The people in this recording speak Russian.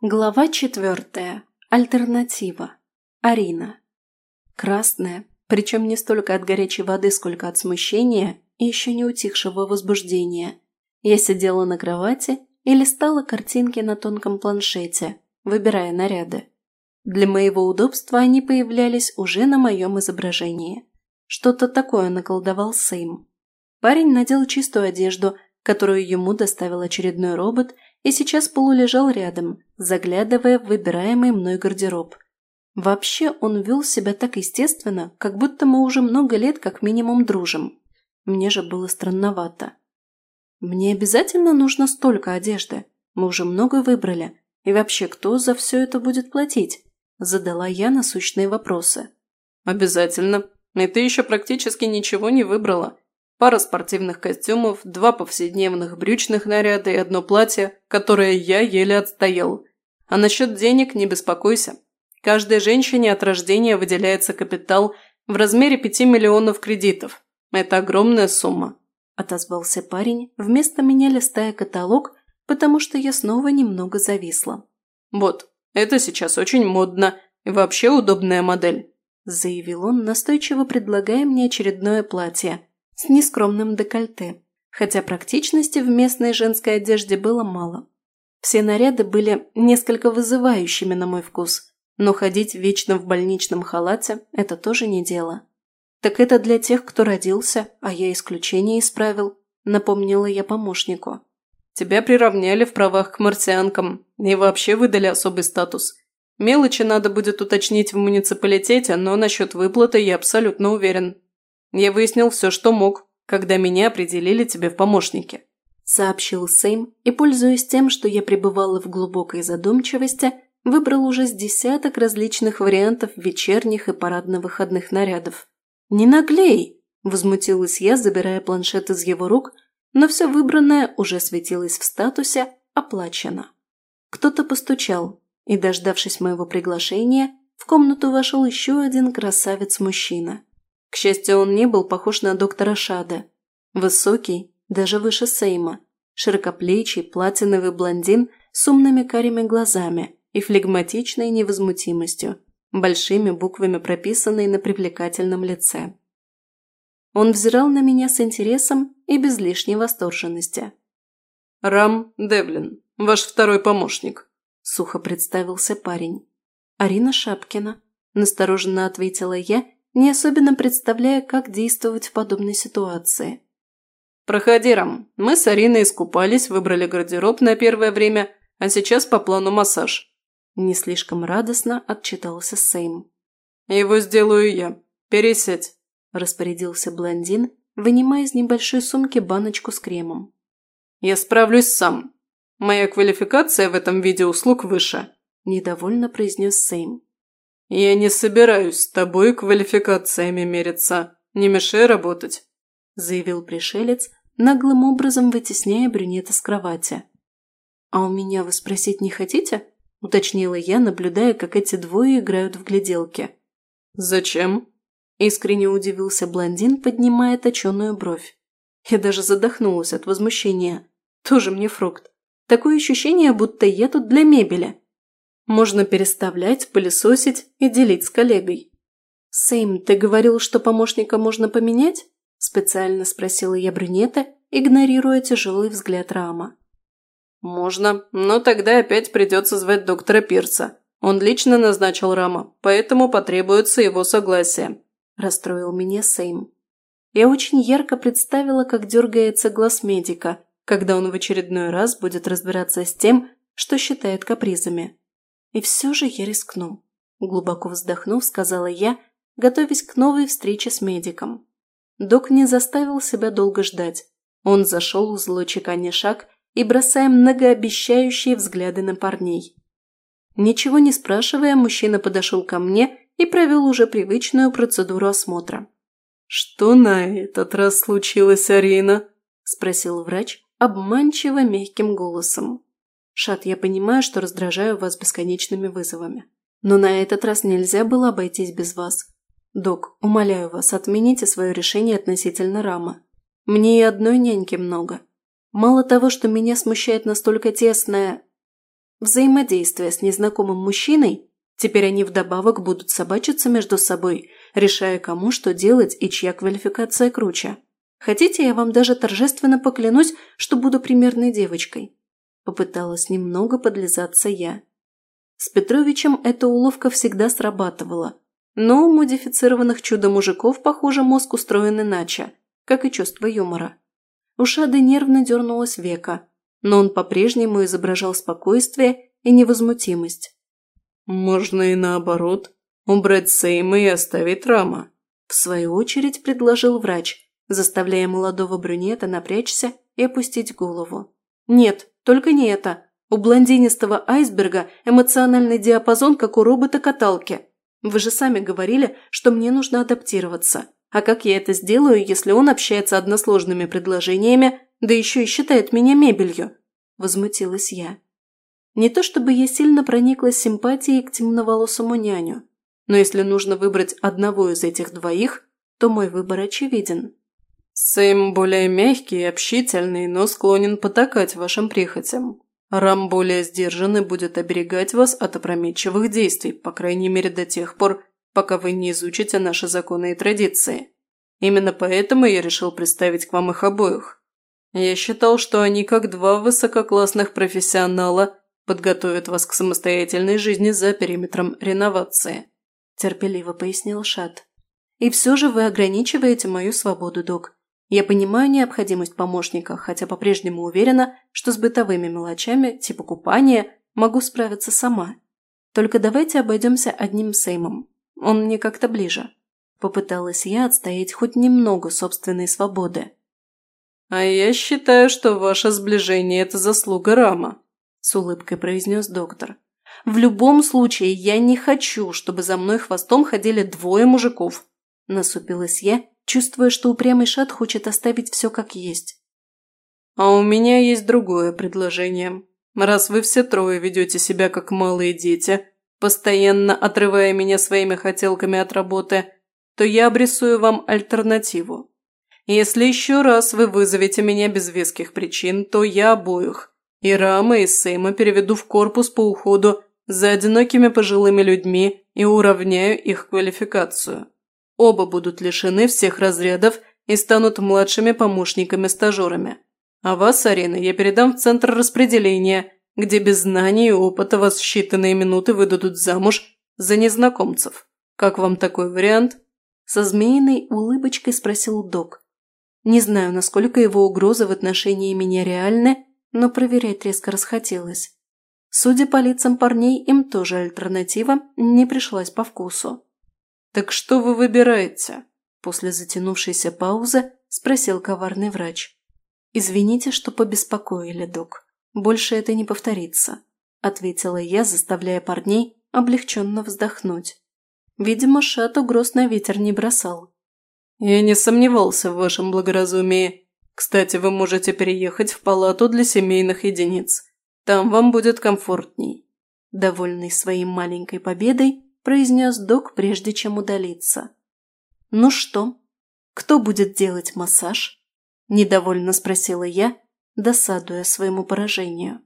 Глава четвертая. Альтернатива. Арина. Красная, причем не столько от горячей воды, сколько от смущения и еще не утихшего возбуждения. Я сидела на кровати и листала картинки на тонком планшете, выбирая наряды. Для моего удобства они появлялись уже на моем изображении. Что-то такое наколдовал Сэйм. Парень надел чистую одежду, которую ему доставил очередной робот, и сейчас полулежал рядом, заглядывая в выбираемый мной гардероб. Вообще он вел себя так естественно, как будто мы уже много лет как минимум дружим. Мне же было странновато. Мне обязательно нужно столько одежды. Мы уже много выбрали. И вообще, кто за все это будет платить? Задала я насущные вопросы. Обязательно. И ты еще практически ничего не выбрала пара спортивных костюмов, два повседневных брючных наряда и одно платье, которое я еле отстоял. А насчет денег не беспокойся. Каждой женщине от рождения выделяется капитал в размере 5 миллионов кредитов. Это огромная сумма. Отозвался парень, вместо меня листая каталог, потому что я снова немного зависла. Вот, это сейчас очень модно и вообще удобная модель. Заявил он, настойчиво предлагая мне очередное платье – с нескромным декольте, хотя практичности в местной женской одежде было мало. Все наряды были несколько вызывающими на мой вкус, но ходить вечно в больничном халате – это тоже не дело. «Так это для тех, кто родился, а я исключение исправил», – напомнила я помощнику. «Тебя приравняли в правах к марсианкам и вообще выдали особый статус. Мелочи надо будет уточнить в муниципалитете, но насчет выплаты я абсолютно уверен», я выяснил все, что мог, когда меня определили тебе в помощнике», – сообщил Сэйм и, пользуясь тем, что я пребывала в глубокой задумчивости, выбрал уже с десяток различных вариантов вечерних и парадно-выходных нарядов. «Не наглей!» – возмутилась я, забирая планшет из его рук, но все выбранное уже светилось в статусе «Оплачено». Кто-то постучал, и, дождавшись моего приглашения, в комнату вошел еще один красавец-мужчина. К счастью, он не был похож на доктора Шада. Высокий, даже выше Сейма, широкоплечий, платиновый блондин с умными карими глазами и флегматичной невозмутимостью, большими буквами прописанной на привлекательном лице. Он взирал на меня с интересом и без лишней восторженности. «Рам Девлин, ваш второй помощник», – сухо представился парень. «Арина Шапкина», – настороженно ответила я не особенно представляя, как действовать в подобной ситуации. «Проходи, Рам. Мы с Ариной искупались, выбрали гардероб на первое время, а сейчас по плану массаж». Не слишком радостно отчитался Сейм. «Его сделаю я. Пересядь», – распорядился блондин, вынимая из небольшой сумки баночку с кремом. «Я справлюсь сам. Моя квалификация в этом виде услуг выше», – недовольно произнес Сейм. «Я не собираюсь с тобой квалификациями мериться. Не мешай работать», – заявил пришелец, наглым образом вытесняя брюнета с кровати. «А у меня вы спросить не хотите?» – уточнила я, наблюдая, как эти двое играют в гляделки. «Зачем?» – искренне удивился блондин, поднимая точеную бровь. Я даже задохнулась от возмущения. Тоже мне фрукт. Такое ощущение, будто я тут для мебели. Можно переставлять, пылесосить и делить с коллегой. «Сэйм, ты говорил, что помощника можно поменять?» – специально спросила я брюнета, игнорируя тяжелый взгляд Рама. «Можно, но тогда опять придется звать доктора Пирса. Он лично назначил Рама, поэтому потребуется его согласие», – расстроил меня Сэйм. Я очень ярко представила, как дергается глаз медика, когда он в очередной раз будет разбираться с тем, что считает капризами. И все же я рискну. Глубоко вздохнув, сказала я, готовясь к новой встрече с медиком. Док не заставил себя долго ждать. Он зашел в злой чеканя шаг и бросая многообещающие взгляды на парней. Ничего не спрашивая, мужчина подошел ко мне и провел уже привычную процедуру осмотра. «Что на этот раз случилось, Арина?» – спросил врач обманчиво мягким голосом. Шат, я понимаю, что раздражаю вас бесконечными вызовами. Но на этот раз нельзя было обойтись без вас. Док, умоляю вас, отмените свое решение относительно Рама. Мне и одной няньки много. Мало того, что меня смущает настолько тесная... Взаимодействие с незнакомым мужчиной, теперь они вдобавок будут собачиться между собой, решая, кому что делать и чья квалификация круче. Хотите, я вам даже торжественно поклянусь, что буду примерной девочкой?» Попыталась немного подлизаться я. С Петровичем эта уловка всегда срабатывала. Но у модифицированных чудо-мужиков, похоже, мозг устроен иначе, как и чувство юмора. У Шады нервно дернулась века, но он по-прежнему изображал спокойствие и невозмутимость. «Можно и наоборот, убрать Сейма и оставить Рама», в свою очередь предложил врач, заставляя молодого брюнета напрячься и опустить голову. «Нет, только не это. У блондинистого айсберга эмоциональный диапазон, как у робота-каталки. Вы же сами говорили, что мне нужно адаптироваться. А как я это сделаю, если он общается односложными предложениями, да еще и считает меня мебелью?» Возмутилась я. Не то чтобы я сильно прониклась симпатией к темноволосому няню, но если нужно выбрать одного из этих двоих, то мой выбор очевиден. Сэм более мягкий и общительный, но склонен потакать вашим прихотям. Рам более сдержанный будет оберегать вас от опрометчивых действий, по крайней мере до тех пор, пока вы не изучите наши законы и традиции. Именно поэтому я решил представить к вам их обоих. Я считал, что они, как два высококлассных профессионала, подготовят вас к самостоятельной жизни за периметром реновации», – терпеливо пояснил Шат. «И все же вы ограничиваете мою свободу, док. Я понимаю необходимость помощника, хотя по-прежнему уверена, что с бытовыми мелочами, типа купания, могу справиться сама. Только давайте обойдемся одним Сеймом. Он мне как-то ближе. Попыталась я отстоять хоть немного собственной свободы. «А я считаю, что ваше сближение – это заслуга Рама», – с улыбкой произнес доктор. «В любом случае, я не хочу, чтобы за мной хвостом ходили двое мужиков», – насупилась я чувствуя, что упрямый шат хочет оставить все как есть. «А у меня есть другое предложение. Раз вы все трое ведете себя как малые дети, постоянно отрывая меня своими хотелками от работы, то я обрисую вам альтернативу. Если еще раз вы вызовете меня без веских причин, то я обоих, и Рама, и Сейма переведу в корпус по уходу за одинокими пожилыми людьми и уравняю их квалификацию. Оба будут лишены всех разрядов и станут младшими помощниками-стажерами. А вас, Арина, я передам в центр распределения, где без знаний и опыта вас считанные минуты выдадут замуж за незнакомцев. Как вам такой вариант?» Со змеиной улыбочкой спросил док. Не знаю, насколько его угрозы в отношении меня реальны, но проверять резко расхотелось. Судя по лицам парней, им тоже альтернатива не пришлась по вкусу. «Так что вы выбираете?» После затянувшейся паузы спросил коварный врач. «Извините, что побеспокоили, док. Больше это не повторится», ответила я, заставляя парней облегченно вздохнуть. Видимо, шат угроз на ветер не бросал. «Я не сомневался в вашем благоразумии. Кстати, вы можете переехать в палату для семейных единиц. Там вам будет комфортней». Довольный своей маленькой победой, произнес док, прежде чем удалиться. «Ну что, кто будет делать массаж?» – недовольно спросила я, досадуя своему поражению.